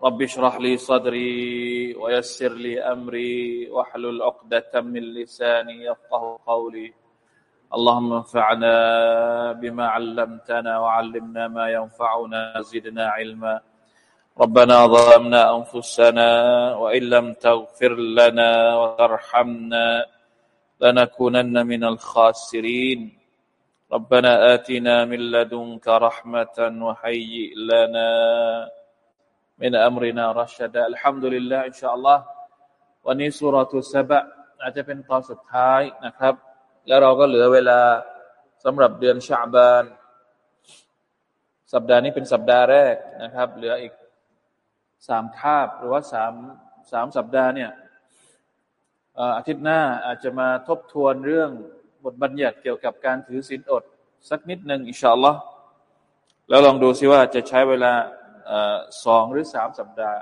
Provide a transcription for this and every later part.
رب اشرح لي صدري ويسر لي أمري واحلل عقدة من لساني يفقه قولي. اللهم انفعنا بما علمتنا وعلمنا ما ينفعنا زدنا علما. ربنا ظلمنا أنفسنا وإن لم تغفر لنا وترحمنا لنكونن من الخاسرين. ربنا آتنا من لدنك رحمة وهيئ لنا มินอัมรินารัชดะอัลฮัมดุลิลลาห์อินชาอัลลอฮ์วันนี้สุรทุสบะอาจจะเป็นตอนสุดท้ายนะครับ แล้วเราก็เหลือเวลาสำหรับเดือนชาบาน สัปดาห์นี้เป็นสัปดาห์แรกนะครับ เหลืออีกสามคาบหรือว่าสามสามสัปดาห์เนี่ยอาทิตย์หน้าอาจจะมาทบทวนเรื่องบทบัญญัติเกี่ยวกับการถือศีลอด สักนิดหนึ่งอินชาอัลลอฮ์แล้วลองดูซิว่าจะใช้เวลา สองหรือสามสัปดาห์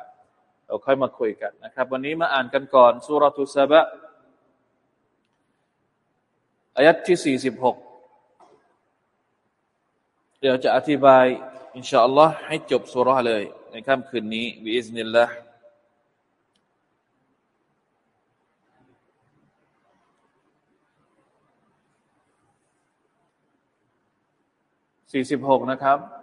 เราค่อยมาคุยกันนะครับ วันนี้มาอ่านกันก่อนสุรทุสบะอายัดที่สี่สิบหกเดี๋ยวจะอธิบาย อินชาอัลลอฮ์ให้จบสุรเลย ในค่ำคืนนี้บิอิสนิลลาห์สี่สิบหกนะครับ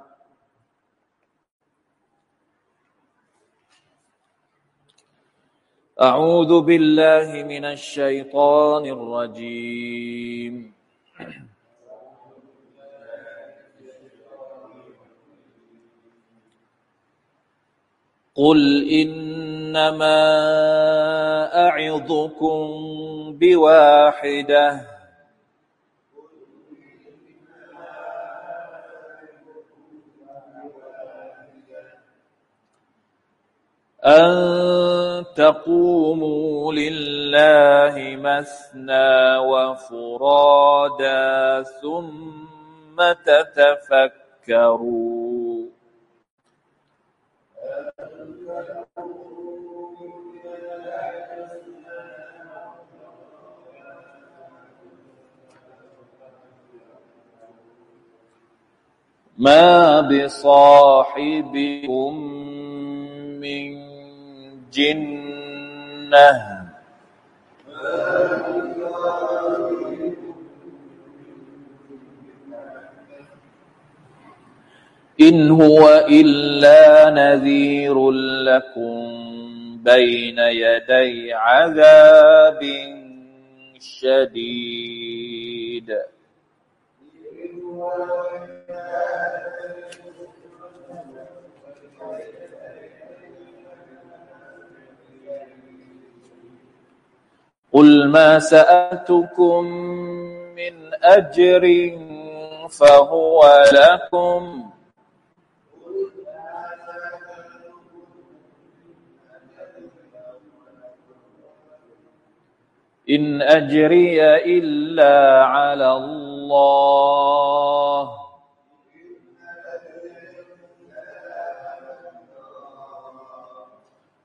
أعوذ بالله من الشيطان الرجيم. قل إنما أعظكم بواحدة أن تقوموا لله مثنى وفرادا ثم تتفكروا. ما بصاحبكم من جنة إن هو إلا نذير لكم بين يدي عذاب شديد. قل ما سألتكم من أجر فهو لكم إن أجري إلا على الله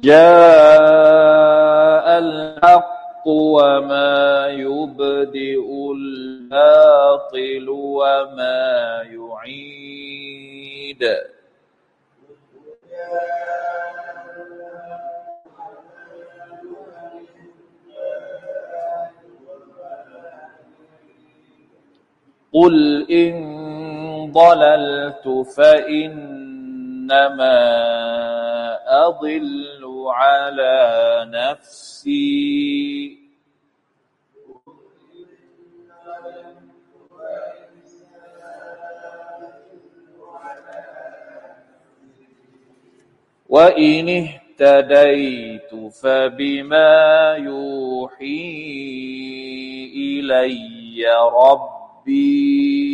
جاء الحق وما يبدئ الباطل وما يعيد قل إن ضللت فإنما أضل على نفسي. وإن اهتديت فبما يوحي إلي ربي.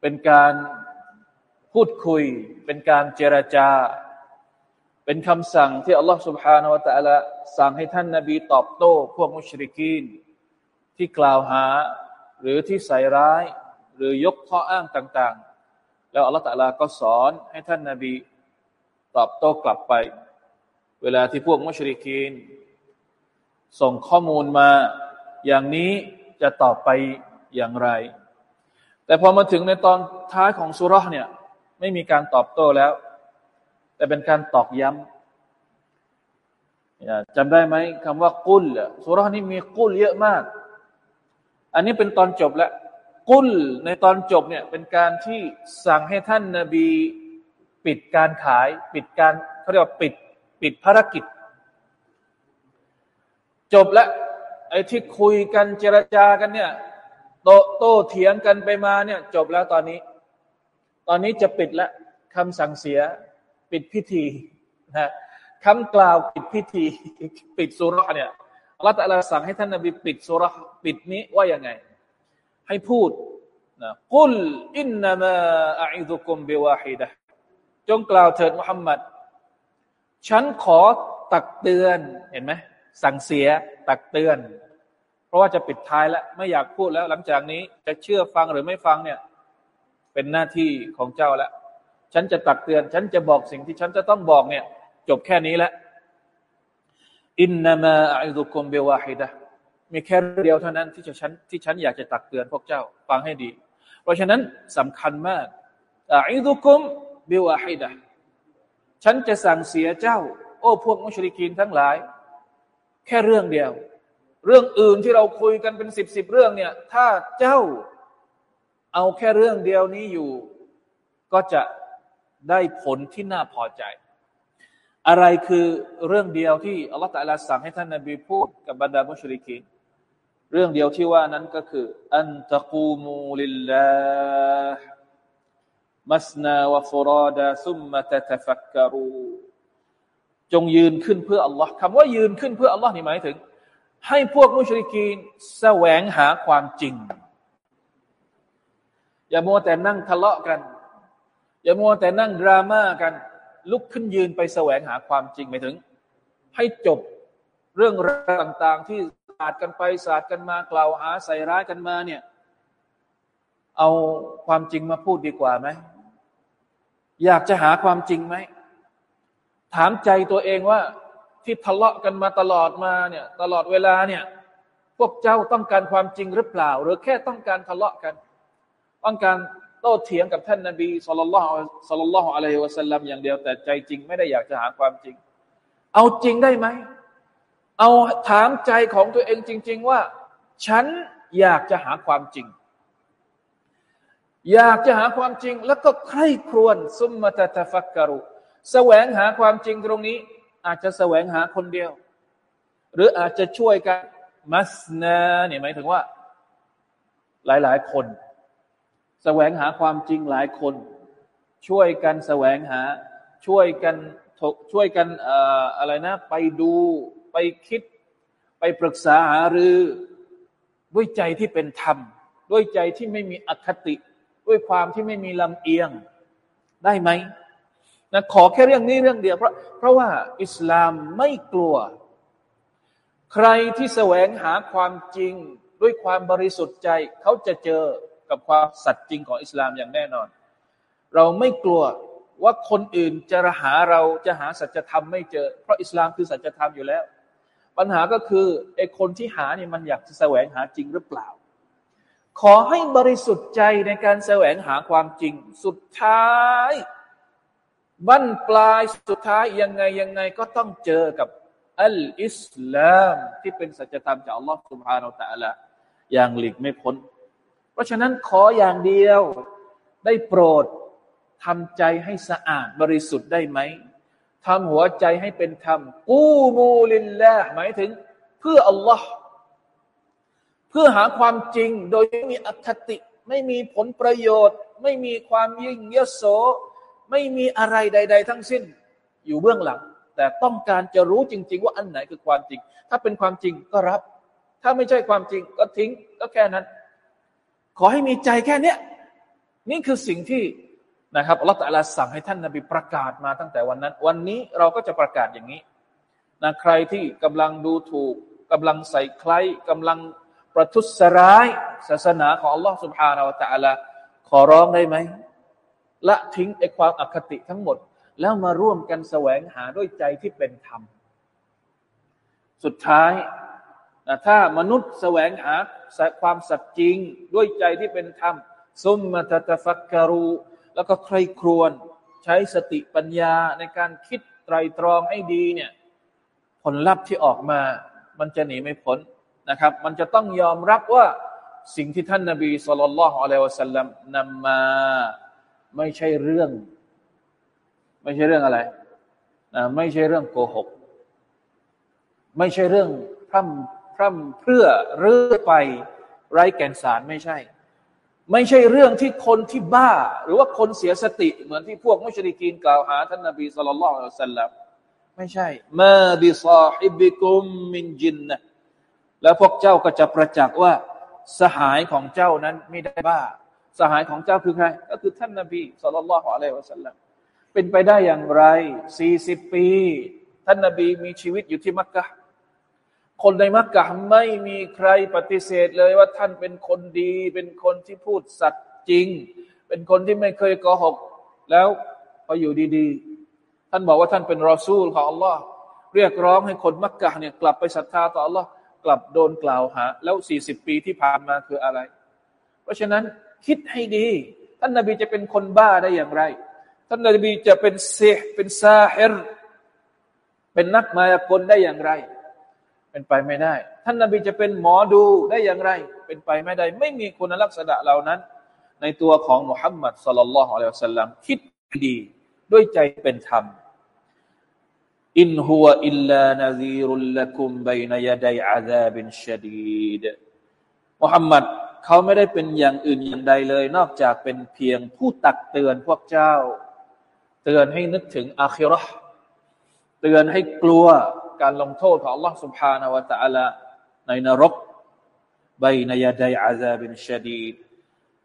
เป็นการพูดคุย เป็นการเจรจา เป็นคำสั่งที่อัลลอฮฺ سبحانه และ تعالى สั่งให้ท่านนาบีตอบโต้ พวกมุชริกีน ที่กล่าวหา หรือที่ใส่ร้าย หรือยกข้ออ้างต่าง ๆ แล้วอัลลอฮฺตะลาก็สอนให้ท่านนาบีตอบโต้กลับไป เวลาที่พวกมุชริกีน ส่งข้อมูลมาอย่างนี้จะตอบไปอย่างไร แต่พอมาถึงในตอนท้ายของสุรษเนี่ย ไม่มีการตอบโต้แล้ว แต่เป็นการตอกย้ำจำได้ไหมคำว่ากุลสุรษนี้มีกุลเยอะมาก อันนี้เป็นตอนจบแล้วกุลในตอนจบเนี่ยเป็นการที่สั่งให้ท่านนาบีปิดการขาย ปิดการเขาเรียกว่าปิดปิดภารกิจ จบแล้วไอ้ที่คุยกันเจรจากันเนี่ย โตโตเถียงกันไปมาเนี่ยจบแล้วตอนนี้ ตอนนี้จะปิดละคำสั่งเสียปิดพิธีนะคำกล่าวปิดพิธีปิดสุรเนี่ยอัลลอฮฺตะลาสั่งให้ท่านนบีปิดสุรปิดนี้ว่ายังไง ให้พูดนะกุลอินนามาอิดุคุมบิวาฮิดะจงกล่าวเถิดมุฮัมมัดฉันขอตักเตือนเห็นไหมสั่งเสียตักเตือน เพราะว่าจะปิดท้ายแล้วไม่อยากพูดแล้ว หลังจากนี้จะเชื่อฟังหรือไม่ฟังเนี่ย เป็นหน้าที่ของเจ้าแล้วฉันจะตักเตือน ฉันจะบอกสิ่งที่ฉันจะต้องบอกเนี่ย จบแค่นี้แล้วอินนามาอิดุคุมเบวาฮิดะมีแค่เดียวเท่านั้นที่จะฉันที่ฉันอยากจะตักเตือนพวกเจ้าฟังให้ดี เพราะฉะนั้นสำคัญมากอิดุคุมเบวาฮิดะฉันจะสั่งเสียเจ้า โอ้พวกมุชริกีนทั้งหลาย แค่เรื่องเดียว เรื่องอื่นที่เราคุยกันเป็นสิบสิบเรื่องเนี่ย ถ้าเจ้าเอาแค่เรื่องเดียวนี้อยู่ ก็จะได้ผลที่น่าพอใจ อะไรคือเรื่องเดียวที่อัลลอฮฺตะลาสั่งให้ท่านนาบีพูดกับบรรดามุชริกีนเรื่องเดียวที่ว่านั้นก็คือ อันตะกูมูลิลลาห์มัสนาวะฟราดาซุมมะตะตฟักกรูจงยืนขึ้นเพื่ออัลลอฮ์คำว่ายืนขึ้นเพื่ออัลลอฮ์นี่หมายถึง ให้พวกมุชริกีนแสวงหาความจริง อย่ามัวแต่นั่งทะเลาะกัน อย่ามัวแต่นั่งดราม่ากัน ลุกขึ้นยืนไปแสวงหาความจริงไปถึง ให้จบเรื่องราวต่าง ๆ ที่ศาสตร์กันไปศาสตร์กันมากล่าวหาใส่ร้ายกันมาเนี่ยเอาความจริงมาพูดดีกว่าไหม อยากจะหาความจริงไหม ถามใจตัวเองว่า ที่ทะเลาะกันมาตลอดมาเนี่ยตลอดเวลาเนี่ยพวกเจ้าต้องการความจริงหรือเปล่า หรือแค่ต้องการทะเลาะกัน ต้องการโต้เถียงกับท่านนาบีสุลต่านสุลต่านอะลัยฮิวะสัลลัมอย่างเดียวแต่ใจจริงไม่ได้อยากจะหาความจริง เอาจริงได้ไหม เอาถามใจของตัวเองจริง ๆ ว่า ฉันอยากจะหาความจริง อยากจะหาความจริงแล้วก็ใคร่ครวญซุมมาตะตะฟักกรุแสวงหาความจริงตรงนี้ อาจจะแสวงหาคนเดียว หรืออาจจะช่วยกันมัสนาเนี่ยหมายถึงว่า หลายๆ คน แสวงหาความจริงหลายคน ช่วยกันแสวงหา ช่วยกันช่วยกันอะไรนะ ไปดูไปคิด ไปปรึกษาหารือด้วยใจที่เป็นธรรม ด้วยใจที่ไม่มีอคติ ด้วยความที่ไม่มีลำเอียง ได้ไหม นะขอแค่เรื่องนี้เรื่องเดียวเพราะเพราะว่าอิสลามไม่กลัว ใครที่แสวงหาความจริงด้วยความบริสุทธิ์ใจ เขาจะเจอกับความสัตย์จริงของอิสลามอย่างแน่นอน เราไม่กลัวว่าคนอื่นจะหาเราจะหาสัจธรรมไม่เจอ เพราะอิสลามคือสัจธรรมอยู่แล้ว ปัญหาก็คือไอ้คนที่หาเนี่ยมันอยากจะแสวงหาจริงหรือเปล่า ขอให้บริสุทธิ์ใจในการแสวงหาความจริง สุดท้าย บั้นปลายสุดท้ายยังไงยังไงก็ต้องเจอกับอัลอิสลามที่เป็นสัจธรรมจากอัลลอฮฺสุบฮานาอัลลอฮฺอย่างหลีกไม่พ้น เพราะฉะนั้นขออย่างเดียวได้โปรดทำใจให้สะอาดบริสุทธิ์ได้ไหมทำหัวใจให้เป็นธรรมกูมูลินละหมายถึง เพื่ออัลลอฮ์เพื่อหาความจริงโดยไม่มีอคติ ไม่มีผลประโยชน์ ไม่มีความยิ่งยโส ไม่มีอะไรใด ๆ ทั้งสิ้นอยู่เบื้องหลัง แต่ต้องการจะรู้จริง ๆ ว่าอันไหนคือความจริง ถ้าเป็นความจริงก็รับ ถ้าไม่ใช่ความจริงก็ทิ้งก็แค่นั้น ขอให้มีใจแค่เนี้ยนี่คือสิ่งที่นะครับอัลลอฮฺตะลาสั่งให้ท่านนาบีประกาศมาตั้งแต่วันนั้น วันนี้เราก็จะประกาศอย่างนี้นะใครที่กำลังดูถูกกำลังใส่ใครกำลังประทุษร้าย ศาสนาของอัลลอฮฺสุบฮานาอัลตะลาขอร้องได้ไหม ละทิ้งไอ้ความอคติทั้งหมด แล้วมาร่วมกันแสวงหาด้วยใจที่เป็นธรรม สุดท้ายถ้ามนุษย์แสวงหาความสัจจริงด้วยใจที่เป็นธรรมซุมมาตะฟักการู แล้วก็ใครครวญใช้สติปัญญาในการคิดไตรตรองให้ดีเนี่ยผลลัพธ์ที่ออกมา มันจะหนีไม่พ้นนะครับ มันจะต้องยอมรับว่าสิ่งที่ท่านนาบีสุลต่านละฮ์อะลัยวะสัลลัมนำมา ไม่ใช่เรื่อง ไม่ใช่เรื่องอะไรนะไม่ใช่เรื่องโกหก ไม่ใช่เรื่องพร่ำพร่ำเพื่อเรื่อไปไร้แก่นสารไม่ใช่ ไม่ใช่เรื่องที่คนที่บ้า หรือว่าคนเสียสติ เหมือนที่พวกมุชริกีนกล่าวหาท่านนบีสุลต่านละสัลลัมไม่ใช่มาบิซาฮิบิกุมมินจินนะแล้วพวกเจ้าก็จะประจักษ์ว่าสหายของเจ้านั้นไม่ได้บ้า สหายของเจ้าคือใคร ก็คือท่านนาบีสุลต่านละฮ์อะลัยวะสัลลัมเป็นไปได้อย่างไรสี่สิบปี ท่านนาบีมีชีวิตอยู่ที่มักกะคนในมักกะไม่มีใครปฏิเสธเลยว่าท่านเป็นคนดี เป็นคนที่พูดสัตย์จริง เป็นคนที่ไม่เคยโกหก แล้วพออยู่ดีๆ ท่านบอกว่าท่านเป็นรอซูลของอัลลอฮ์เรียกร้องให้คนมักกะเนี่ยกลับไปศรัทธาต่ออัลลอฮ์กลับโดนกล่าวหา แล้วสี่สิบปีที่ผ่านมาคืออะไร เพราะฉะนั้น คิดให้ดี ท่านนาบีจะเป็นคนบ้าได้อย่างไร ท่านนาบีจะเป็นเซห์เป็นซาฮิรเป็นนักมายากลได้อย่างไร เป็นไปไม่ได้ ท่านนาบีจะเป็นหมอดูได้อย่างไร เป็นไปไม่ได้ ไม่มีคุณลักษณะเหล่านั้น ในตัวของมุฮัมมัดสุลลัลลอฮุอะลัยฮิวสัลลัมคิดดีด้วยใจเป็นธรรมอินฮุวอิลลานาซีรุลลักุมบัยนยดัยอาซาบินชดีดมุฮัมมัด เขาไม่ได้เป็นอย่างอื่นอย่างใดเลย นอกจากเป็นเพียงผู้ตักเตือนพวกเจ้า เตือนให้นึกถึงอาคิรอเตือนให้กลัวการลงโทษของ Allah سبحانه และ تعالى ในนรกใบนยาดอาซาบินชดีด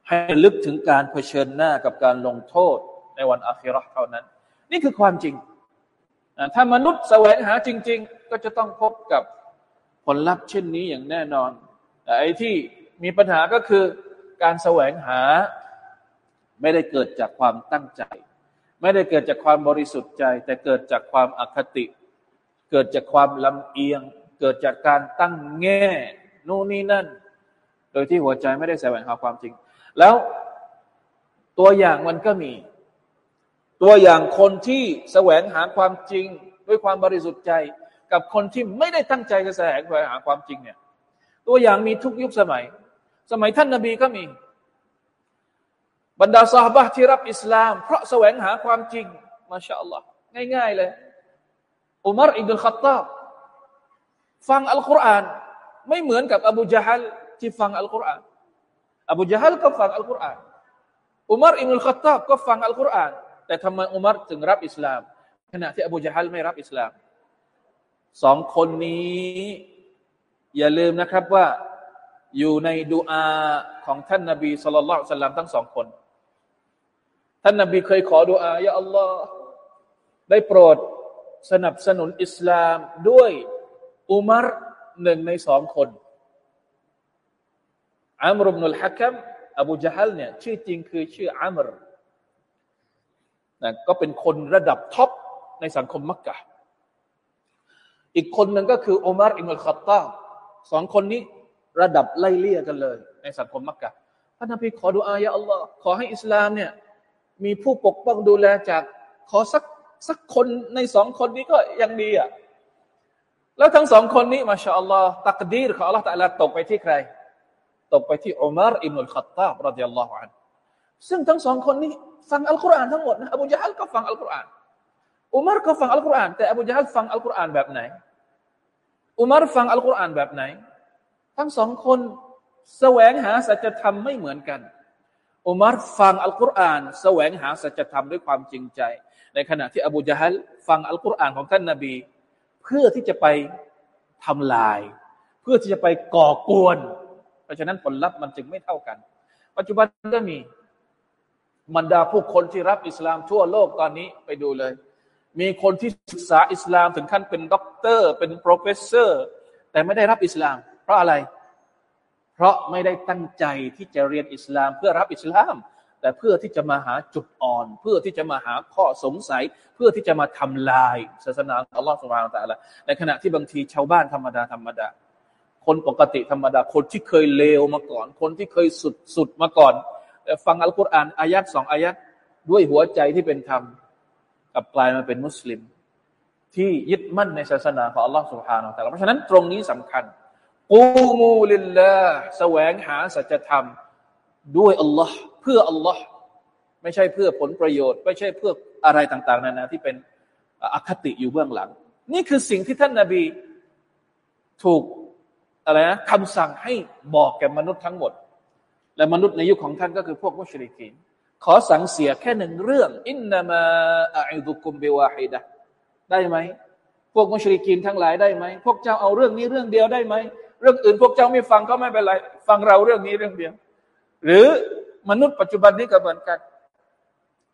ให้ลึกถึงการเผชิญหน้ากับการลงโทษในวันอาคิรอเท่านั้น นี่คือความจริง ถ้ามนุษย์แสวงหาจริง ๆ ก็จะต้องพบกับผลลัพธ์เช่นนี้อย่างแน่นอนไอ้ที่ มีปัญหาก็คือการแสวงหาไม่ได้เกิดจากความตั้งใจ ไม่ได้เกิดจากความบริสุทธิ์ใจ แต่เกิดจากความอคติ เกิดจากความลำเอียง เกิดจากการตั้งแง่นู่นนี่นั่น โดยที่หัวใจไม่ได้แสวงหาความจริง แล้วตัวอย่างมันก็มี ตัวอย่างคนที่แสวงหาความจริง ด้วยความบริสุทธิ์ใจ กับคนที่ไม่ได้ตั้งใจจะแสวงหาความจริงเนี่ยตัวอย่างมีทุกยุคสมัย สมัยท่านนาบีก็มี บรรดาสาบะที่รับอิสลาม เพราะแสวงหาความจริงมาชาอัลลอฮ์ง่าย ๆ เลยอุมารอิบนุลขัตตาบฟังอัลกุรอานไม่เหมือนกับอบูจาฮัลที่ฟังอัลกุรอานอบูจาฮัลก็ฟังอัลกุรอานอุมารอิบนุลขัตตาบก็ฟังอัลกุรอาน แต่ทำไมอุมารถึงรับอิสลาม ขณะที่อบูจาฮัลไม่รับอิสลามสองคนนี้ อย่าลืมนะครับว่า อยู่ในดูอาของท่านนาบีสุลต่านสัลลัมทั้งสองคน ท่านนาบีเคยขอดูอายาอัลลอฮ์ได้โปรดสนับสนุนอิสลามด้วยอุมารหนึ่งในสองคนอัมรุบนุลฮักัมอบูจฮัลเนี่ยชื่อจริงคือชื่ออัมรนะก็เป็นคนระดับท็อปในสังคมมักกะอีกคนหนึ่งก็คืออุมารอิมุลขัตตาสองคนนี้ ระดับไล่เลี่ยกันเลย ในสังคมมักกะพระนบีขอดุอายะอัลลอฮ์ขอให้อิสลามเนี่ยมีผู้ปกป้องดูแลจากขอสักสักคนในสองคนนี้ก็ยังดีอะแล้วทั้งสองคนนี้มาชาอัลลอฮ์ตักดีรของอัลลอฮ์ตะลาตกไปที่ใคร ตกไปที่อุมารอิมุลขัตตาบรดิยัลลอฮุอันซึ่งทั้งสองคนนี้ฟังอัลกุรอานทั้งหมดนะอบูจฮัลก็ฟังอัลกุรอานอุมารก็ฟังอัลกุรอานแต่อบูจฮัลฟังอัลกุรอานแบบไหนอุมารฟังอัลกุรอานแบบไหน ทั้งสองคนแสวงหาสัจธรรมไม่เหมือนกันอุมารฟังอัลกุรอานแสวงหาสัจธรรมด้วยความจริงใจ ในขณะที่อบูจฮัลฟังอัลกุรอานของท่านนาบี เพื่อที่จะไปทำลาย เพื่อที่จะไปก่อกวน เพราะฉะนั้นผลลัพธ์มันจึงไม่เท่ากัน ปัจจุบันก็มีบรรดาผู้คนที่รับอิสลามทั่วโลกตอนนี้ไปดูเลย มีคนที่ศึกษาอิสลามถึงขั้นเป็นด็อกเตอร์ เป็น professor แต่ไม่ได้รับอิสลามเพราะอะไร เพราะไม่ได้ตั้งใจที่จะเรียนอิสลามเพื่อรับอิสลาม แต่เพื่อที่จะมาหาจุดอ่อน เพื่อที่จะมาหาข้อสงสัย เพื่อที่จะมาทำลายศาสนาอัลลอฮฺ سبحانه وتعالىในขณะที่บางทีชาวบ้านธรรมดาธรรมดา คนปกติธรรมดา คนที่เคยเลวมาก่อน คนที่เคยสุดสุดมาก่อนฟังอัลกุรอานอายัดสองอายัดด้วยหัวใจที่เป็นธรรมกับกลายมาเป็นมุสลิม ที่ยึดมั่นในศาสนาของอัลลอฮ์สุบฮานาแต่เพราะฉะนั้นตรงนี้สำคัญ กูมูลิลลาแสวงหาสัจธรรม ด้วยอัลลอฮ์เพื่ออัลลอฮ์ไม่ใช่เพื่อผลประโยชน์ ไม่ใช่เพื่ออะไรต่าง ๆ นานาที่เป็นอคติอยู่เบื้องหลัง นี่คือสิ่งที่ท่านนาบีถูกอะไรนะคำสั่งให้บอกแก่มนุษย์ทั้งหมด และมนุษย์ในยุคของท่านก็คือพวกมุชริกีนขอสั่งเสียแค่หนึ่งเรื่อง อินนามาอิดุกุมเบวาฮิดะได้ไหมพวกมุชริกีนทั้งหลายได้ไหมพวกเจ้าเอาเรื่องนี้เรื่องเดียวได้ไหม เรื่องอื่นพวกเจ้าไม่ฟังก็ไม่เป็นไร ฟังเราเรื่องนี้เรื่องเดียว หรือมนุษย์ปัจจุบันนี้ก็เหมือนกัน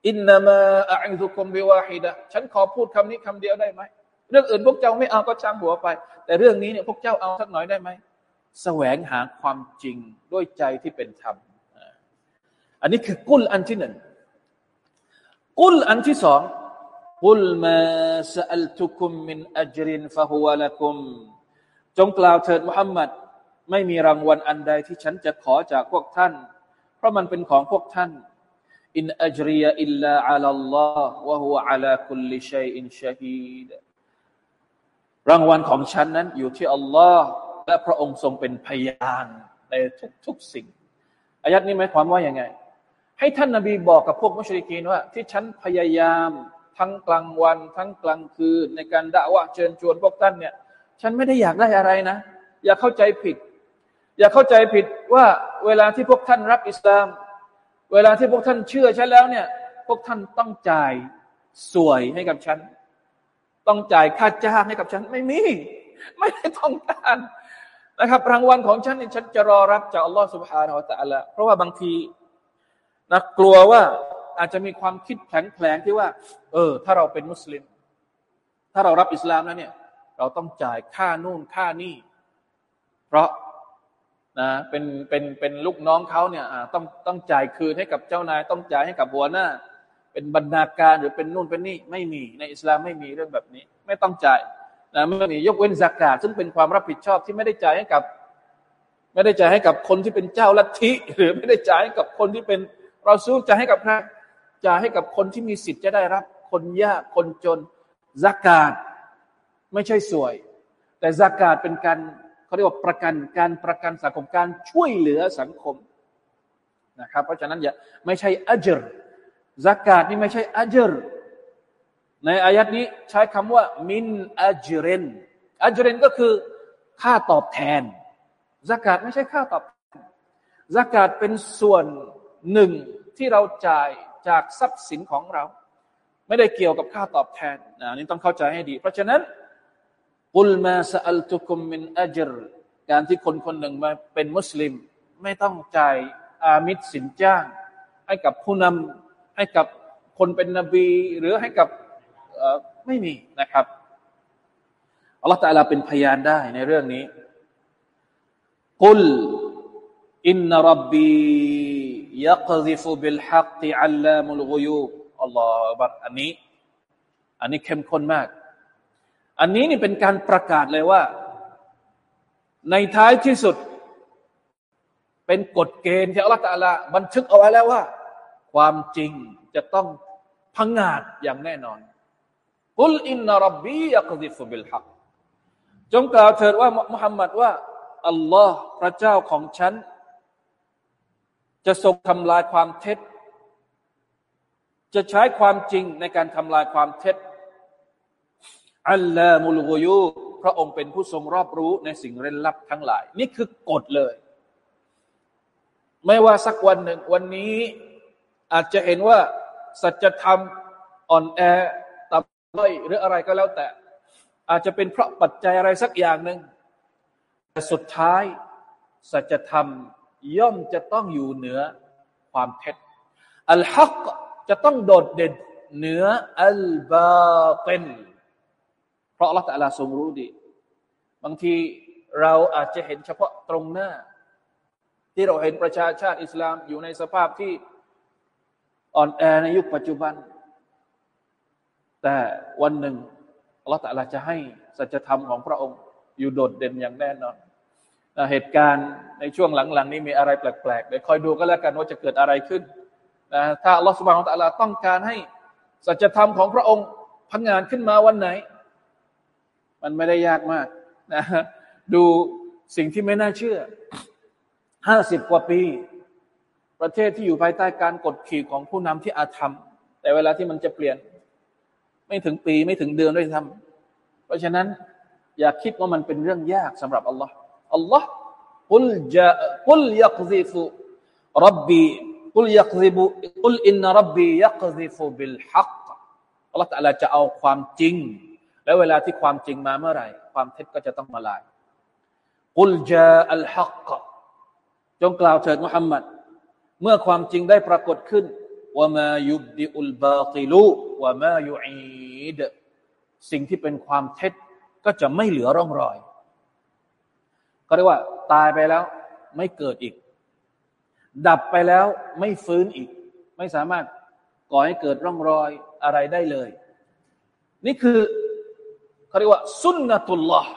อินนามาอิดุกุมเบวาฮิดะฉันขอพูดคำนี้คำเดียวได้ไหมเรื่องอื่นพวกเจ้าไม่เอาก็ช่างหัวไป แต่เรื่องนี้เนี่ยพวกเจ้าเอาสักหน่อยได้ไหมแสวงหาความจริงด้วยใจที่เป็นธรรม อันนี้คือกุลอันที่หนึ่ง กุลอันที่สองกุลมาสัลตุคุมมินอัจรินฟะฮุวะละกุม จงกล่าวเถิดมุฮัมมัดไม่มีรางวัลอันใดที่ฉันจะขอจากพวกท่าน เพราะมันเป็นของพวกท่านอินอัจริยอิลลาอัลลอฮ์วะฮุอัลาคุลลิชัยอินชะฮีดรางวัลของฉันนั้นอยู่ที่อัลลอฮ์และพระองค์ทรงเป็นพยานในทุกๆสิ่งอายัดนี้หมายความว่าอย่างไง ให้ท่านนาบีบอกกับพวกมุชริกีนว่า ที่ฉันพยายามทั้งกลางวัน ทั้งกลางคืนในการด่าว่าเชิญชวนพวกท่านเนี่ย ฉันไม่ได้อยากได้อะไรนะ อย่าเข้าใจผิด อย่าเข้าใจผิดว่าเวลาที่พวกท่านรับอิสลาม เวลาที่พวกท่านเชื่อฉันแล้วเนี่ย พวกท่านต้องจ่ายสวยให้กับฉัน ต้องจ่ายค่าจ้างให้กับฉันไม่มี ไม่ได้ต้องการนะครับรางวัลของฉันนี่ฉันจะรอรับจากอัลลอฮฺสุบฮานาอัลตะละเพราะว่าบางทีนะกลัวว่าอาจจะมีความคิดแผลงๆที่ว่า เออ ถ้าเราเป็นมุสลิม ถ้าเรารับอิสลามแล้วเนี่ย เราต้องจ่ายค่านู่นค่านี่ เพราะนะเป็นเป็นเป็นลูกน้องเขาเนี่ยต้องต้องจ่ายคืนให้กับเจ้านาย ต้องจ่ายให้กับหัวหน้า เป็นบรรณาการหรือเป็นนู่นเป็นนี่ไม่มีในอิสลามไม่มีเรื่องแบบนี้ ไม่ต้องจ่ายนะไม่มียกเว้นสากาซึ่งเป็นความรับผิดชอบที่ไม่ได้จ่ายให้กับ ไม่ได้จ่ายให้กับคนที่เป็นเจ้าลัทธิหรือไม่ได้จ่ายให้กับคนที่เป็นเราสู้จ่ายให้กับใครจ่ายให้กับคนที่มีสิทธิ์จะได้รับ คนยากคนจนสากาศ ไม่ใช่สวย แต่สากาศเป็นการเขาเรียกว่าประกันการประกันสังคมการช่วยเหลือสังคมนะครับ เพราะฉะนั้นอย่าไม่ใช่อัจรสากาศนี่ไม่ใช่อัจรในอายัดนี้ใช้คำว่ามินอัจเรนอัจเรนก็คือค่าตอบแทนสกาดไม่ใช่ค่าตอบแทนสกาดเป็นส่วนหนึ่งที่เราจ่ายจากทรัพย์สินของเรา ไม่ได้เกี่ยวกับค่าตอบแทนนะนี่ต้องเข้าใจให้ดี เพราะฉะนั้น กุลมาสอัลตุคุมมินอัจรการที่คนคนหนึ่งมาเป็นมุสลิม ไม่ต้องจ่ายอามิตสินจ้าง ให้กับผู้นำให้กับคนเป็นนบี หรือให้กับไม่มีนะครับอัลลอฮฺตาลาเป็นพยานได้ในเรื่องนี้กุลอินนรับบียักซิฟุบิลฮักติอัลลามุลกุยูอัลลอฮฺบักอันนี้ อันนี้เข้มข้นมาก อันนี้นี่เป็นการประกาศเลยว่า ในท้ายที่สุด เป็นกฎเกณฑ์ที่อัลลอฮฺตะลาบันทึกเอาไว้แล้วว่า ความจริงจะต้องพังงาดอย่างแน่นอนกุลอินนรับบียักซิฟุบิลฮักจงกล่าวเถิดว่ามุฮัมมัดว่าอัลลอฮ์พระเจ้าของฉัน จะทรงทำลายความเท็จ จะใช้ความจริงในการทำลายความเท็จ อัลลอฮ์มุลกยูพระองค์เป็นผู้ทรงรอบรู้ในสิ่งเร้นลับทั้งหลาย นี่คือกฎเลย ไม่ว่าสักวันหนึ่งวันนี้ อาจจะเห็นว่า สัจธรรมอ่อนแอต่ำต้อยหรืออะไรก็แล้วแต่ อาจจะเป็นเพราะปัจจัยอะไรสักอย่างหนึ่งแต่สุดท้าย สัจธรรมย่อมจะต้องอยู่เหนือความเท็จอัลฮักจะต้องโดดเด่นเหนืออัลบาเตน ราะอัลลอฮฺตะลาทรงรู้ดี บางทีเราอาจจะเห็นเฉพาะตรงหน้า ที่เราเห็นประชาชาติอิสลามอยู่ในสภาพที่อ่อนแอในยุคปัจจุบัน แต่วันหนึ่งอัลลอฮฺตะลาจะให้สัจธรรมของพระองค์ อยู่โดดเด่นอย่างแน่นอนเหตุการณ์ในช่วงหลังๆ นี้มีอะไรแปลกๆเดี๋ยวคอยดูก็แล้วกันว่าจะเกิดอะไรขึ้นนะถ้าอัลลอฮฺสุบานตะลาต้องการให้สัจธรรมของพระองค์พังงานขึ้นมาวันไหน มันไม่ได้ยากมากนะดูสิ่งที่ไม่น่าเชื่อห้าสิบกว่าปี ประเทศที่อยู่ภายใต้การกดขี่ของผู้นำที่อาธรรม แต่เวลาที่มันจะเปลี่ยน ไม่ถึงปีไม่ถึงเดือนด้วยทำเพราะฉะนั้น อย่าคิดว่ามันเป็นเรื่องยากสำหรับอัลลอฮ์อัลลอฮ์กุลจะกุลยักซิฟุรับบีกุลยักซิบุกุลอินนรับบียักซิฟุบิลฮักอัลลอฮ์ตะลาจะเอาความจริง และเวลาที่ความจริงมาเมื่อไหร่ ความเท็จก็จะต้องมาลายกุลจาอัลฮักจงกล่าวเถิดมุฮัมมัดเมื่อความจริงได้ปรากฏขึ้นว่ามายุบดิอุลบาติลูว่ามายุอีดสิ่งที่เป็นความเท็จก็จะไม่เหลือร่องรอย ก็เรียกว่าตายไปแล้วไม่เกิดอีก ดับไปแล้วไม่ฟื้นอีก ไม่สามารถก่อให้เกิดร่องรอยอะไรได้เลย นี่คือ เขาเรียกว่าสุนนะตุลลอฮ์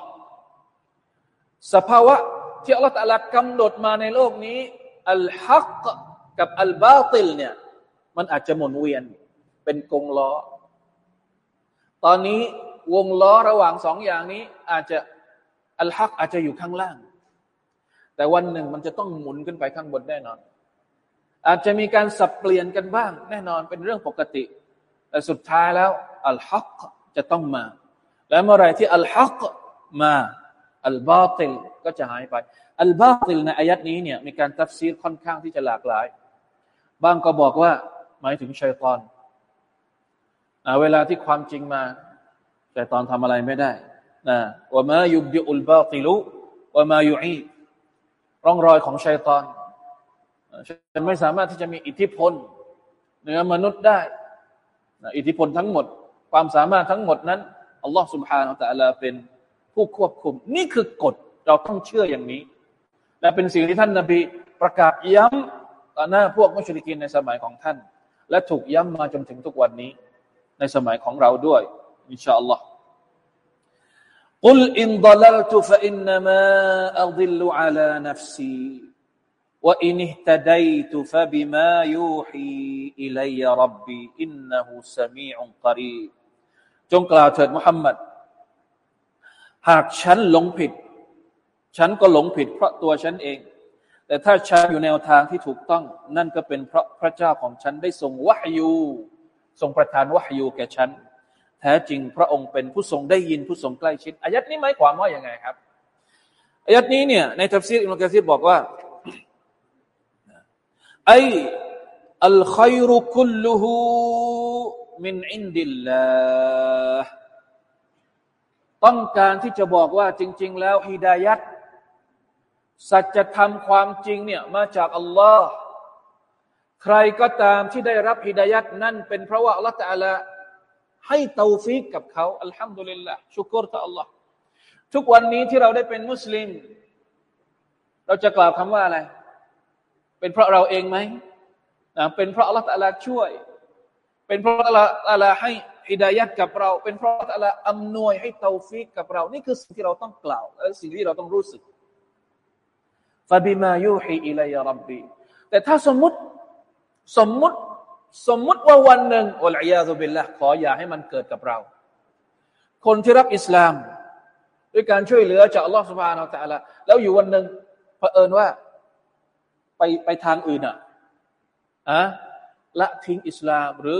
สภาวะที่อัลลอฮฺตะลากำหนดมาในโลกนี้อัลฮักกับอัลบาติลเนี่ยมันอาจจะหมุนเวียนเป็นกงล้อ ตอนนี้วงล้อระหว่างสองอย่างนี้ อาจจะอัลฮักอาจจะอยู่ข้างล่าง แต่วันหนึ่งมันจะต้องหมุนขึ้นไปข้างบนแน่นอน อาจจะมีการสับเปลี่ยนกันบ้าง แน่นอนเป็นเรื่องปกติ แต่สุดท้ายแล้วอัลฮักจะต้องมา และเมื่อไรที่อัลฮักมาอัลบาติลก็จะหายไป อัลบาติลในอายัดนี้เนี่ยมีการตัฟซีรค่อนข้างที่จะหลากหลาย บางก็บอกว่าหมายถึงชัยตอนเวลาที่ความจริงมา แต่ตอนทำอะไรไม่ได้นะว่ามายุบดิอุลบาติลุว่ามายุอีร่องรอยของชัยตอนฉันไม่สามารถที่จะมีอิทธิพลเหนือมนุษย์ได้ อิทธิพลทั้งหมด ความสามารถทั้งหมดนั้น อัลลอฮ์ سبحانه และ تعالى เป็นผู้ควบคุม นี่คือกฎเราต้องเชื่ออย่างนี้ และเป็นสิ่งที่ท่านนาบีประกาศย้ำต่อหน้าพวกมุชริกินในสมัยของท่าน และถูกย้ำมาจนถึงทุกวันนี้ ในสมัยของเราด้วยอินชาอัลลอฮ์ قل إن ضللت فإنما أضل على نفسي وإن اهتديت فبما يوحي إلي ربي إنه سميع قريب จงกล่าวเถิดมุฮัมมัดหากฉันหลงผิด ฉันก็หลงผิดเพราะตัวฉันเอง แต่ถ้าฉันอยู่แนวทางที่ถูกต้อง นั่นก็เป็นเพราะพระเจ้าของฉันได้ทรงวะฮยูทรงประทานวะฮยูแก่ฉัน แท้จริงพระองค์เป็นผู้ทรงได้ยินผู้ทรงใกล้ชิดอายัดนี้หมายความว่าอย่างไงครับอายัดนี้เนี่ยในทัฟซีรอิมุกะซีบอกว่าأي الخير كله من عند اللهต้องการที่จะบอกว่าจริง ๆ แล้วฮิดายัดสัจธรรมความจริงเนี่ยมาจากอัลลอฮ์ใครก็ตามที่ได้รับฮิดายัดนั่นเป็นเพราะว่าอัลลอฮฺตะลาให้เตาฟิกกับเขาالحمد للهชุกรต่ออัลลอฮ์ทุกวันนี้ที่เราได้เป็นมุสลิม เราจะกล่าวคำว่าอะไร เป็นเพราะเราเองไหมนะเป็นเพราะอัลลอฮฺตะลาช่วย เป็นเพราะอัลลอฮฺตะลาให้ฮิดายัดกับเรา เป็นเพราะอัลลอฮฺอำนวยให้เตาฟิกกับเรา นี่คือสิ่งที่เราต้องกล่าวและสิ่งที่เราต้องรู้สึกฟาบิมายูฮีอิลัยรับบีแต่ถ้าสมมติสมมติสมมติว่าวันหนึ่งอัลอยาซุบิลละขออย่าให้มันเกิดกับเรา คนที่รับอิสลาม ด้วยการช่วยเหลือจากอัลลอฮฺสุบฮานาอัลลอฮฺแล้วอยู่วันหนึ่งเผอิญว่าไปไปทางอื่นอะอะละทิ้งอิสลามหรือ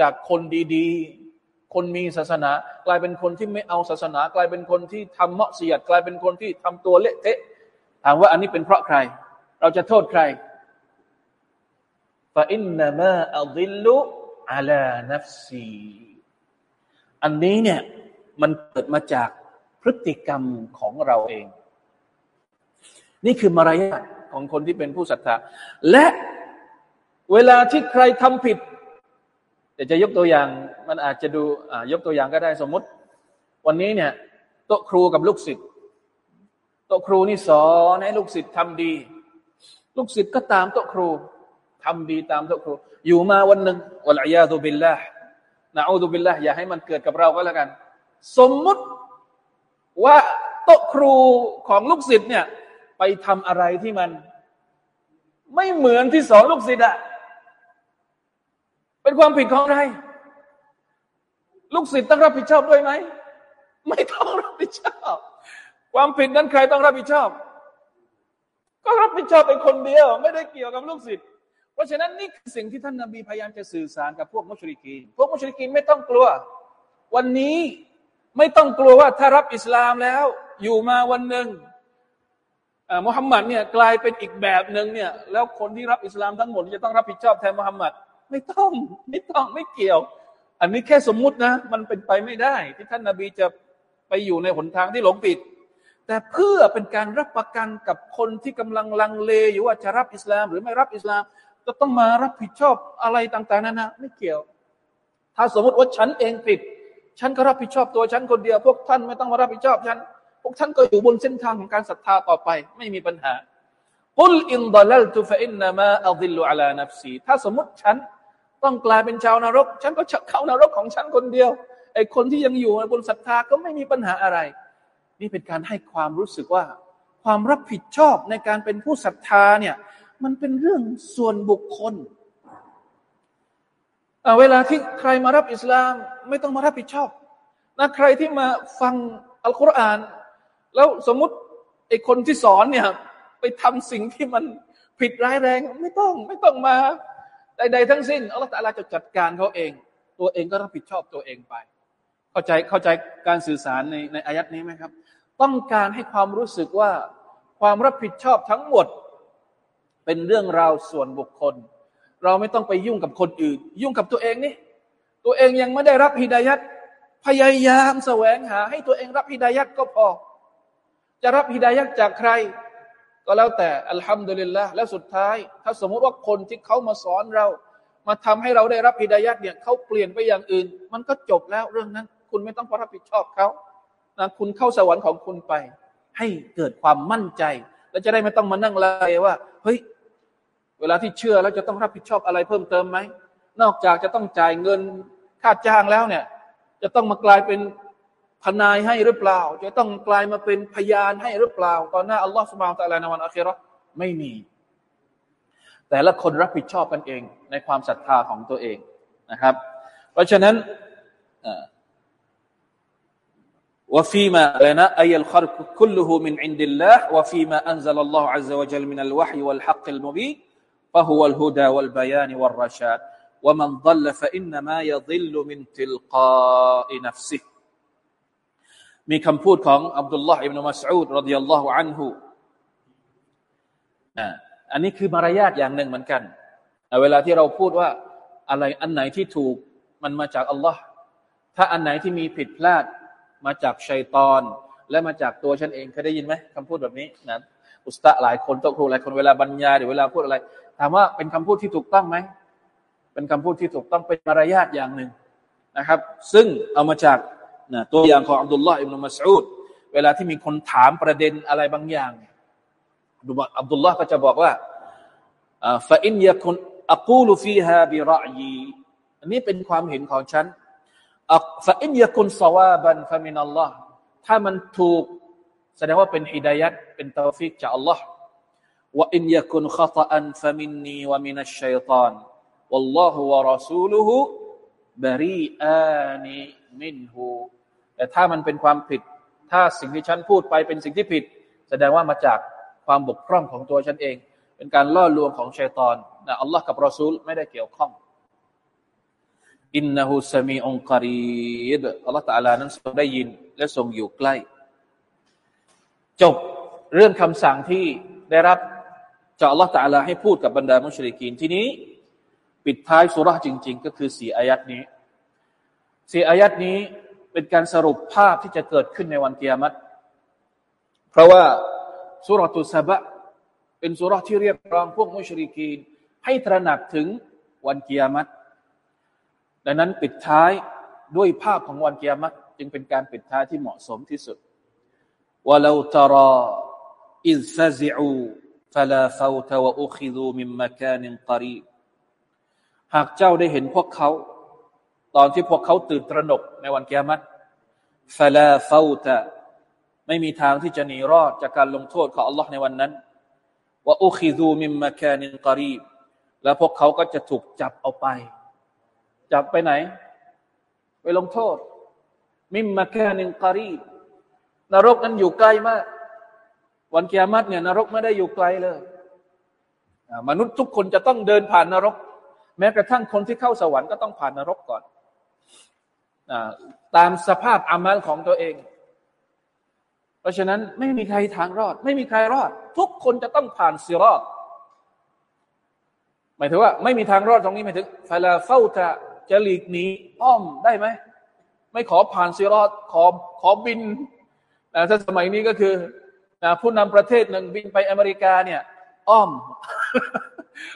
จากคนดีๆ คนมีศาสนา กลายเป็นคนที่ไม่เอาศาสนา กลายเป็นคนที่ทำเมาะเสียด กลายเป็นคนที่ทำตัวเละเทะถามว่าอันนี้เป็นเพราะใคร เราจะโทษใครฟาอินนามาอัลลุอัลานัฟซีอันนี้เนี่ยมันเกิดมาจากพฤติกรรมของเราเอง นี่คือมารยาทของคนที่เป็นผู้ศรัทธา และเวลาที่ใครทำผิด แต่จะยกตัวอย่างมันอาจจะดูยกตัวอย่างก็ได้สมมติ วันนี้เนี่ยโต๊ะครูกับลูกศิษย์โต๊ะครูนี่สอนให้ลูกศิษย์ทำดี ลูกศิษย์ก็ตามโต๊ะครูทำดีตามโต๊ะครู อยู่มาวันหนึ่งวะลัยาตุบิลลาห์นะอูตุบิลลาห์อย่าให้มันเกิดกับเราก็แล้วกัน สมมุติว่าโต๊ะครูของลูกศิษย์เนี่ย ไปทำอะไรที่มัน ไม่เหมือนที่สอนลูกศิษย์อะ เป็นความผิดของใครลูกศิษย์ต้องรับผิดชอบด้วยไหม ไม่ต้องรับผิดชอบ ความผิดนั้นใครต้องรับผิดชอบ ก็รับผิดชอบเป็นคนเดียว ไม่ได้เกี่ยวกับลูกศิษย์เพราะฉะนั้นนี่คือสิ่งที่ท่านนาบีพยายามจะสื่อสารกับพวกมุชริกีนพวกมุชริกีนไม่ต้องกลัว วันนี้ไม่ต้องกลัวว่าถ้ารับอิสลามแล้ว อยู่มาวันหนึ่งมุฮัมมัดเนี่ยกลายเป็นอีกแบบหนึ่งเนี่ยแล้วคนที่รับอิสลามทั้งหมดจะต้องรับผิดชอบแทนมุฮัมมัด ไม่ต้อง ไม่ต้องไม่เกี่ยว อันนี้แค่สมมุตินะ มันเป็นไปไม่ได้ ที่ท่านนาบีจะไปอยู่ในหนทางที่หลงผิด แต่เพื่อเป็นการรับประกันกับคนที่กำลังลังเลอยู่ว่าจะรับอิสลาม หรือไม่รับอิสลาม จะต้องมารับผิดชอบอะไรต่างๆนั้นนะไม่เกี่ยว ถ้าสมมติว่าฉันเองผิด ฉันก็รับผิดชอบตัวฉันคนเดียว พวกท่านไม่ต้องมารับผิดชอบฉันพวกท่านก็อยู่บนเส้นทางของการศรัทธาต่อไป ไม่มีปัญหากุลอินดลลตุฟอินนามาอัลลุอัลานัฟซีถ้าสมมติฉัน ต้องกลายเป็นชาวนรก ฉันก็เข้านรกของฉันคนเดียว ไอ้คนที่ยังอยู่บนศรัทธาก็ไม่มีปัญหาอะไร นี่เป็นการให้ความรู้สึกว่า ความรับผิดชอบในการเป็นผู้ศรัทธาเนี่ย มันเป็นเรื่องส่วนบุคคลเวลาที่ใครมารับอิสลามไม่ต้องมารับผิดชอบนะใครที่มาฟังอัลกุรอาน แล้วสมมติไอ้คนที่สอนเนี่ย ไปทำสิ่งที่มันผิดร้ายแรง ไม่ต้องไม่ต้องมา ใดๆทั้งสิ้นอัลลอฮฺตาลาจะจัดการเขาเอง ตัวเองก็รับผิดชอบตัวเองไป เข้าใจเข้าใจการสื่อสารในในอายัดนี้ไหมครับ ต้องการให้ความรู้สึกว่าความรับผิดชอบทั้งหมด เป็นเรื่องราวส่วนบุคคล เราไม่ต้องไปยุ่งกับคนอื่น ยุ่งกับตัวเองนี่ตัวเองยังไม่ได้รับฮิดายัดพยายามแสวงหา ให้ตัวเองรับฮิดายัดก็พอ จะรับฮิดายัดจากใคร ก็แล้วแต่อัลฮัมดุลิลละแล้วสุดท้าย ถ้าสมมุติว่าคนที่เขามาสอนเรา มาทำให้เราได้รับฮิดายัดเนี่ยเขาเปลี่ยนไปอย่างอื่น มันก็จบแล้วเรื่องนั้น คุณไม่ต้องรับผิดชอบเขานะคุณเข้าสวรรค์ของคุณไป ให้เกิดความมั่นใจ แล้วจะได้ไม่ต้องมานั่งเลยว่าเฮ้ยเวลาที่เชื่อแล้วจะต้องรับผิดชอบอะไรเพิ่มเติมไหมนอกจากจะต้องจ่ายเงินค่าจ้างแล้วเนี่ย จะต้องมากลายเป็น ทนายให้หรือเปล่า จะต้องกลายมาเป็นพยานให้หรือเปล่าตอนหน้าอัลลอฮฺสุบานตะลาในวันอัคราไม่มี แต่ละคนรับผิดชอบกันเองในความศรัทธาของตัวเองนะครับ เพราะฉะนั้นว่าฟีมาอะไรนะอายลขรคุลหูมินอินดิลลาห์ว่าฟีมาอันซัลลัลลอฮุอัลลอฮฺ وجل من الوحي والحق المبين فهو الهدى والبيان والرشاد ومن ضل فإنما يضل من تلقاء نفسه มีคำพูดของอับดุลลอฮ์อิบนุมัสอูดรดิยัลลอฮุอันฮุอันนี้คือมารยาทอย่างหนึ่งเหมือนกันเวลาที่เราพูดว่าอะไรอันไหนที่ถูกมันมาจากอัลลอฮ์ถ้าอันไหนที่มีผิดพลาดมาจากชัยตอน และมาจากตัวฉันเองเคยได้ยินไหมคำพูดแบบนี้นะอุสตะหลายคนโตครูหลายคนเวลาบรรยายหรือเวลาพูดอะไร ถามว่าเป็นคำพูดที่ถูกต้องไหมเป็นคำพูดที่ถูกต้องเป็นมารยาทอย่างหนึ่งนะครับ ซึ่งเอามาจาก นะตัวอย่างของอับดุลลอฮ์อิบนุมัสูดเวลาที่มีคนถามประเด็นอะไรบางอย่างดูอับดุลลอฮ์ก็จะบอกว่าฟาอินยาคุณอักูลฟีฮาบิรยีอันนี้เป็นความเห็นของฉันฟาอินยาคุณสวาบันฟามินอัลลอฮ์ถ้ามันถูกแสดงว่าเป็นฮิดายัดเป็นตาฟิกจากอัลลอฮ์ว่าอินยาคุณข้อตันฟามินนีวะมินัชชัยตาน وال ลอฮุวะรอซูลุฮุบรีอานีมินฮู แต่ถ้ามันเป็นความผิด ถ้าสิ่งที่ฉันพูดไปเป็นสิ่งที่ผิด แสดงว่ามาจากความบกพร่องของตัวฉันเอง เป็นการล่อลวงของชัยตอนนะอัลลอฮ์กับรอซูลไม่ได้เกี่ยวข้องอินนะฮูสมีองกรีบอัลลอฮ์ตะลานั้นทรงได้ยิน และทรงอยู่ใกล้ จบเรื่องคำสั่งที่ได้รับจากอัลลอฮ์ตะลาให้พูดกับบรรดามุชริกีนที่นี้ ปิดท้ายสุราจริง ๆ ก็คือสี่อายัดนี้สี่อายัดนี้ เป็นการสรุปภาพที่จะเกิดขึ้นในวันเกียรติเพราะว่าสุรตุสบะเป็นสุรที่เรียกร้องพวกมุชริกีน ให้ตระหนักถึงวันเกียรติดังนั้นปิดท้ายด้วยภาพของวันเกียรติจึงเป็นการปิดท้ายที่เหมาะสมที่สุดว่าเราตรออิซาซิอูฟลาฟาวตวะอุคิดูมิมมะกาหากเจ้าได้เห็นพวกเขา ตอนที่พวกเขาตื่นตระหนกในวันเกียรติฟลาฟาตะไม่มีทางที่จะหนีรอดจากการลงโทษของอัลลอฮ์ในวันนั้นว่าอุคิดูมิมมาแคนินกรีบแล้วพวกเขาก็จะถูกจับเอาไป จับไปไหน ไปลงโทษ มิมมาแคนินกรีบนรกนั้นอยู่ใกล้มาก วันเกียรติเนี่ยนรกไม่ได้อยู่ไกลเลยมนุษย์ทุกคนจะต้องเดินผ่านนรก แม้กระทั่งคนที่เข้าสวรรค์ก็ต้องผ่านนรกก่อน ตามสภาพอามัลของตัวเอง เพราะฉะนั้นไม่มีใครทางรอด ไม่มีใครรอด ทุกคนจะต้องผ่านสิรอดหมายถึงว่า ไม่มีทางรอดตรงนี้หมายถึงฟาลาเฝ้าจะจะหลีกหนีอ้อมได้ไหมไม่ขอผ่านสิรอดขอขอบินถ้าสมัยนี้ก็คือผู้นำประเทศหนึ่งบินไปอเมริกาเนี่ย อ้อม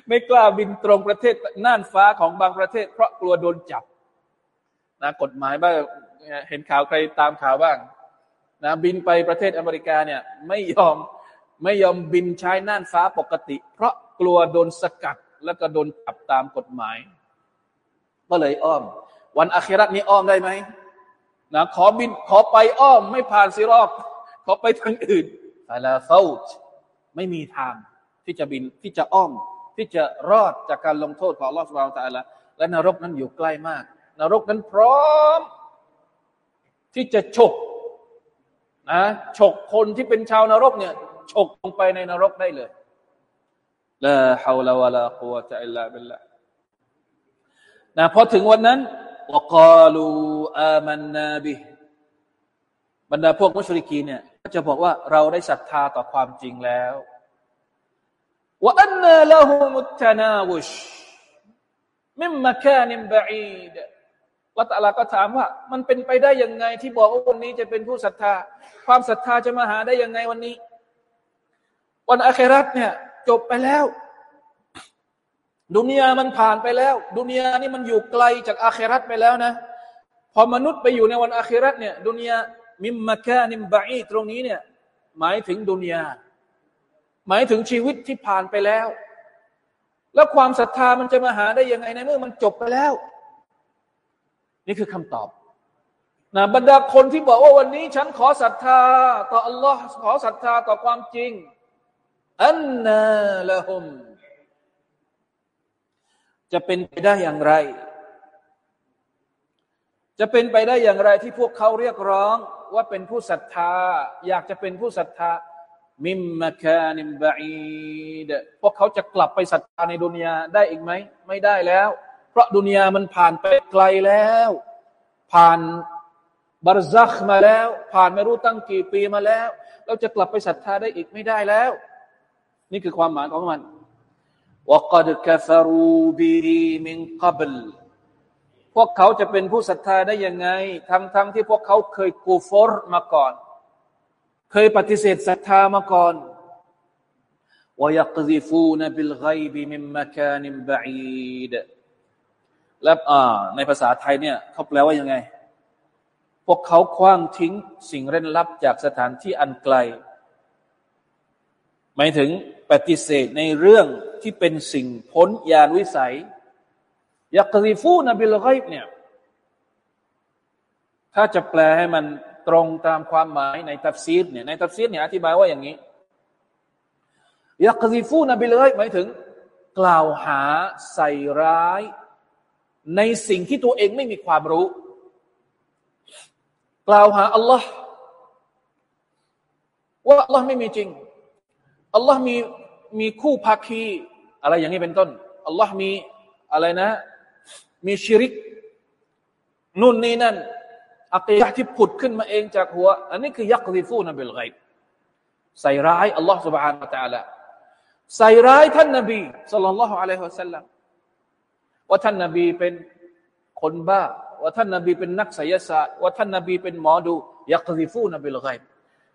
ไม่กล้าบินตรงประเทศน่านฟ้าของบางประเทศ เพราะกลัวโดนจับ นะกฎหมายบ้างเห็นข่าวใครตามข่าวบ้างนะบินไปประเทศอเมริกาเนี่ยไม่ยอมไม่ยอมบินใช้น่านฟ้าปกติ เพราะกลัวโดนสกัดแล้วก็โดนจับตามกฎหมาย ก็เลยอ้อม วันอาครัตนี้อ้อมได้ไหมนะขอบินขอไปอ้อม ไม่ผ่านซิรอบขอไปทางอื่นฟาลาเฟลไม่มีทางที่จะบินที่จะอ้อม ที่จะรอดจากการลงโทษของลอสวาลตาละและนรกนั้นอยู่ใกล้มาก นรกนั้นพร้อม ที่จะฉกนะฉกคนที่เป็นชาวนรกเนี่ยฉกลงไปในนรกได้เลยละฮาวลาวะลากุวะตะอิลลาบิลละนะพอถึงวันนั้นวกาลูอามันนาบิบรรดาพวกมุชริกีเนี่ยก็จะบอกว่าเราได้ศรัทธาต่อความจริงแล้วว่าอันนาละหุมุตนาวุชมิมมาแค่นิมบะอีด ละตะลาก็ถามว่า มันเป็นไปได้ยังไง ที่บอกว่าวันนี้จะเป็นผู้ศรัทธา ความศรัทธาจะมาหาได้ยังไงวันนี้ วันอาคราตเนี่ย จบไปแล้ว ดุนยามันผ่านไปแล้ว ดุนยานี่มันอยู่ไกลจากอาคราตไปแล้วนะ พอมนุษย์ไปอยู่ในวันอาคราตเนี่ย ดุนยามิมมาแค่นิมบะอีตรงนี้เนี่ย หมายถึงดุนยาหมายถึงชีวิตที่ผ่านไปแล้ว แล้วความศรัทธามันจะมาหาได้ยังไงในเมื่อมันจบไปแล้ว นี่คือคำตอบนะบรรดาคนที่บอกว่าวันนี้ ฉันขอศรัทธา ต่ออัลลอฮ์ขอศรัทธาต่อความจริง อันนาละฮุม จะเป็นไปได้อย่างไร จะเป็นไปได้อย่างไรที่พวกเขาเรียกร้องว่าเป็นผู้ศรัทธา อยากจะเป็นผู้ศรัทธา มิมมาคานิมบะอีดพวกเขาจะกลับไปศรัทธาในดุนยาได้อีกไหม ไม่ได้แล้ว เพราะดุนยามันผ่านไปไกลแล้ว ผ่านบารซักมาแล้ว ผ่านไม่รู้ตั้งกี่ปีมาแล้ว เราจะกลับไปศรัทธาได้อีกไม่ได้แล้ว นี่คือความหมายของมันว่ากัดกฟรูบีมินกับลพวกเขาจะเป็นผู้ศรัทธาได้ยังไง ทั้งทั้งที่พวกเขาเคยกูฟอร์มาก่อนเคยปฏิเสธศรัทธามาก่อน ويقذفون بالغيب من مكان بعيد และในภาษาไทยเนี่ยเขาแปลว่ายังไง พวกเขาคว้างทิ้งสิ่งเร้นลับจากสถานที่อันไกล หมายถึงปฏิเสธในเรื่องที่เป็นสิ่งพ้นญาณวิสัยيقذفون بالغيب เนี่ย ถ้าจะแปลให้มันตรงตามความหมายในตัฟซีรเนี่ยในตัฟซีรเนี่ยอธิบายว่าอย่างนี้يقذفون بالغيب หมายถึง กล่าวหาใส่ร้าย ในสิ่งที่ตัวเองไม่มีความรู้ กล่าวหาอัลลอฮ์ว่าอัลลอฮ์ไม่มีจริงอัลลอฮ์มีมีคู่ภาคีอะไรอย่างนี้เป็นต้นอัลลอฮ์มีอะไรนะ มีชิริกนู่นนี่นั่นอักยะที่ผุดขึ้นมาเองจากหัว อันนี้คือยักซิฟูนบิลไกใส่ร้ายอัลลอฮ์ سبحانه และ تعالى ใส่ร้ายท่านนบีสัลลัลลอฮุอะลัยฮิวะสัลลัม ว่าท่านนบีเป็นคนบ้า ว่าท่านนบีเป็นนักไสยศาสตร์ ว่าท่านนบีเป็นหมอดูยักซิฟูนบิลไก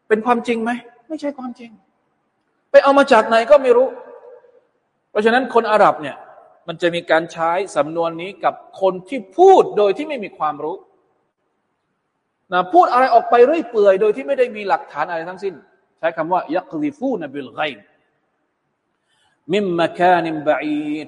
เป็นความจริงไหม ไม่ใช่ความจริง ไปเอามาจากไหนก็ไม่รู้ เพราะฉะนั้นคนอาหรับเนี่ยมันจะมีการใช้สำนวนนี้กับคนที่พูดโดยที่ไม่มีความรู้นะพูดอะไรออกไปเรื่อยเปื่อย โดยที่ไม่ได้มีหลักฐานอะไรทั้งสิ้น ใช้คำว่ายักซิฟูนบิลไกมิมมาคานิมบะอีด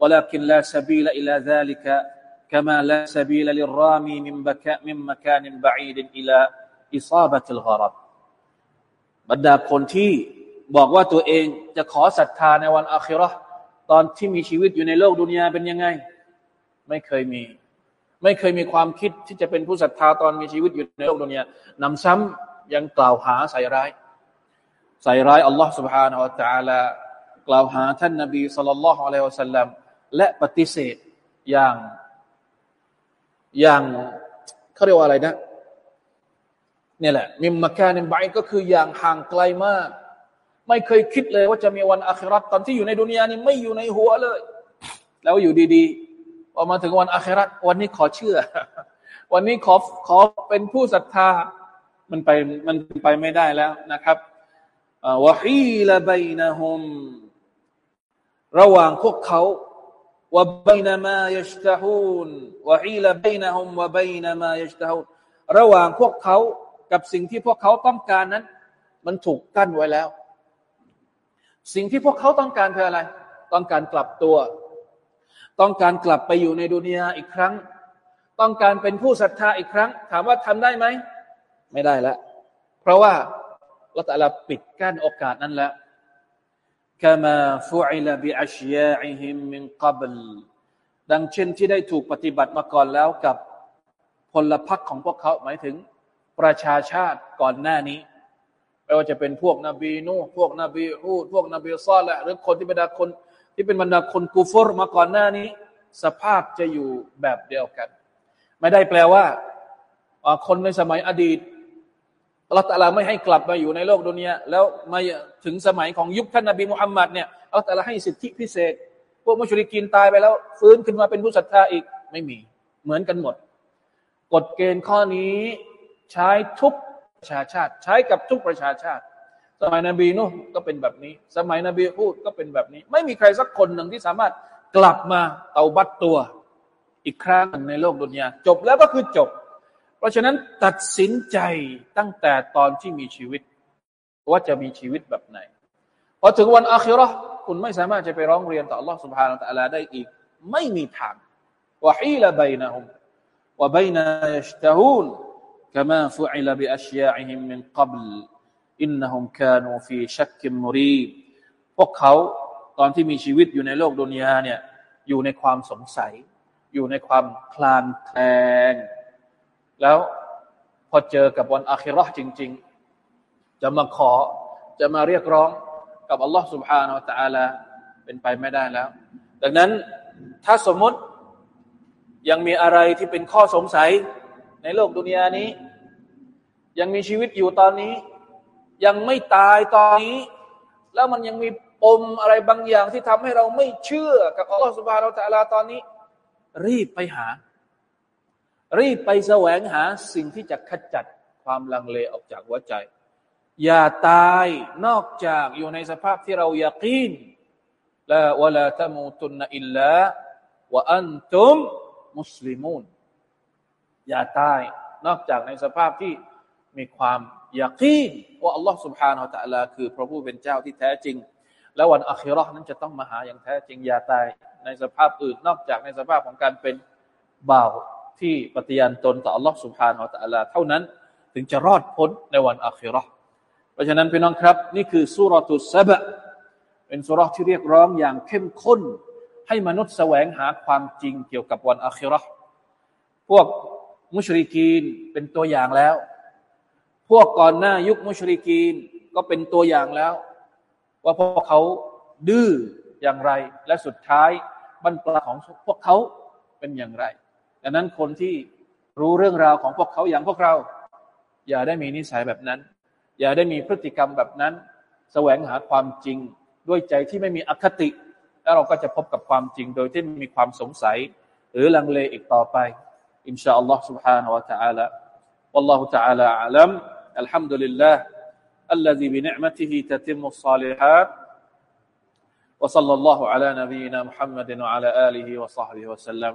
ولكن لا سبيل إلى ذلك كما لا سبيل للرامي من مكان بعيد إلى إصابة الغرض บรรดาคนที่บอกว่าตัวเองจะขอศรัทธาในวันอาคิรอตอนที่มีชีวิตอยู่ในโลกดุนยาเป็นยังไง ไม่เคยมี ไม่เคยมีความคิดที่จะเป็นผู้ศรัทธาตอนมีชีวิตอยู่ในโลกดุนยานำซ้ำยังกล่าวหาใส่ร้าย ใส่ร้ายอัลลอฮ์ سبحانه และ تعالى กล่าวหาท่านนบีสุลต่านละฮ์อะลัยฮิวสัลลัม และปฏิเสธอย่าง อย่างเขาเรียกว่าอะไรนะนี่แหละมิมมาแคนินบก็คืออย่างห่างไกลมาก ไม่เคยคิดเลยว่าจะมีวันอาคราตตอนที่อยู่ในดุนยานี่ไม่อยู่ในหัวเลย แล้วอยู่ดีๆพอมาถึงวันอาคราตวันนี้ขอเชื่อ วันนี้ขอขอเป็นผู้ศรัทธามันไปมันไปไม่ได้แล้วนะครับวะฮีละบนะฮุมระหว่างพวกเขา วะบยนมายชตะฮูนวะฮีละบยนะฮุมวะบยนมายชตะฮูนระหว่างพวกเขากับสิ่งที่พวกเขาต้องการนั้น มันถูกกั้นไว้แล้ว สิ่งที่พวกเขาต้องการคืออะไร ต้องการกลับตัว ต้องการกลับไปอยู่ในดุนยาอีกครั้ง ต้องการเป็นผู้ศรัทธาอีกครั้ง ถามว่าทำได้ไหม ไม่ได้แล้ว เพราะว่าเราแต่ละปิดกั้นโอกาสนั้นแล้ว كما فعل بأشياعهم من قبل ดังเช่นที่ได้ถูกปฏิบัติมาก่อนแล้วกับพลพรรคของพวกเขาหมายถึงประชาชาติก่อนหน้านี้ไม่ว่าจะเป็นพวกนบีนูพวกนบีฮูดพวกนบีซอลและหรือคนที่เป็นบรรดาคนที่เป็นบรรดาคนกูฟอร์มาก่อนหน้านี้ สภาพจะอยู่แบบเดียวกัน ไม่ได้แปลว่าคนในสมัยอดีต อัลลอฮฺตะลาไม่ให้กลับมาอยู่ในโลกดุนยาแล้วมาถึงสมัยของยุคท่านนบีมุฮัมมัดเนี่ยอัลลอฮฺตะลาให้สิทธิพิเศษ พวกมุชริกินตายไปแล้ว ฟื้นขึ้นมาเป็นผู้ศรัทธาอีกไม่มี เหมือนกันหมด กฎเกณฑ์ข้อนี้ใช้ทุกประชาชาติ ใช้กับทุกประชาชาติ สมัยนบีนุก็เป็นแบบนี้ สมัยนบีพูดก็เป็นแบบนี้ ไม่มีใครสักคนหนึ่งที่สามารถกลับมาเตาบัตตัว อีกครั้งในโลกดุนยาจบแล้วก็คือจบ เพราะฉะนั้นตัดสินใจตั้งแต่ตอนที่มีชีวิต ว่าจะมีชีวิตแบบไหนพอถึงวันอาคิรอคุณไม่สามารถจะไปร้องเรียนต่อ Allah سبحانه และ تعالى ได้อีก ไม่มีทางวะฮีละบยนะฮุมวะบยนะยชตะฮูน كما فعل بأشياعهم من قبل إنهم كانوا في شك مريب พวกเขาตอนที่มีชีวิตอยู่ในโลกดุนยาเนี่ยอยู่ในความสงสัย อยู่ในความคลานแคลง แล้วพอเจอกับวันอาคิรอจริง ๆ จะมาขอจะมาเรียกร้องกับอัลลอฮ์ سبحانه และ تعالى เป็นไปไม่ได้แล้ว ดังนั้นถ้าสมมติยังมีอะไรที่เป็นข้อสงสัยในโลกดุนยานี้ ยังมีชีวิตอยู่ตอนนี้ ยังไม่ตายตอนนี้ แล้วมันยังมีปมอะไรบางอย่างที่ทำให้เราไม่เชื่อกับอัลลอฮฺสุบฮานาอัลลอฮฺตอนนี้ รีบไปหา รีบไปแสวงหาสิ่งที่จะขจัดความลังเลออกจากหัวใจ อย่าตายนอกจากอยู่ในสภาพที่เรายากีนละวะลาตมูตุนอิลลาวะอันตุมมุสลิมูนอย่าตายนอกจากในสภาพที่มีความยากีนว่าอัลลอฮ์ سبحانه และ تعالى คือพระผู้เป็นเจ้าที่แท้จริง และวันอัครานั้นจะต้องมาหาอย่างแท้จริงอย่าตายในสภาพอื่น นอกจากในสภาพของการเป็นบ่าว ที่ปฏิญาณตนต่ออัลลอฮ์ سبحانه และ تعالى เท่านั้นถึงจะรอดพ้นในวันอัคราเพราะฉะนั้นพี่น้องครับ นี่คือสุรตุสบะเป็นสุรที่เรียกร้องอย่างเข้มข้น ให้มนุษย์แสวงหาความจริงเกี่ยวกับวันอัคราพวกมุชริกีนเป็นตัวอย่างแล้ว พวกก่อนหน้ายุคมุชริกีนก็เป็นตัวอย่างแล้ว ว่าพวกเขาดื้ออย่างไร และสุดท้ายบรรปลาของพวกเขาเป็นอย่างไร ดังนั้นคนที่รู้เรื่องราวของพวกเขาอย่างพวกเรา อย่าได้มีนิสัยแบบนั้น อย่าได้มีพฤติกรรมแบบนั้น แสวงหาความจริงด้วยใจที่ไม่มีอคติ แล้วเราก็จะพบกับความจริง โดยที่ไม่มีความสงสัย หรือลังเลอีกต่อไป إن شاء الله سبحانه وتعالى والله تعالى أعلم الحمد لله الذي بنعمته تتم الصالحات وصلى الله على نبينا محمد وعلى آله وصحبه وسلم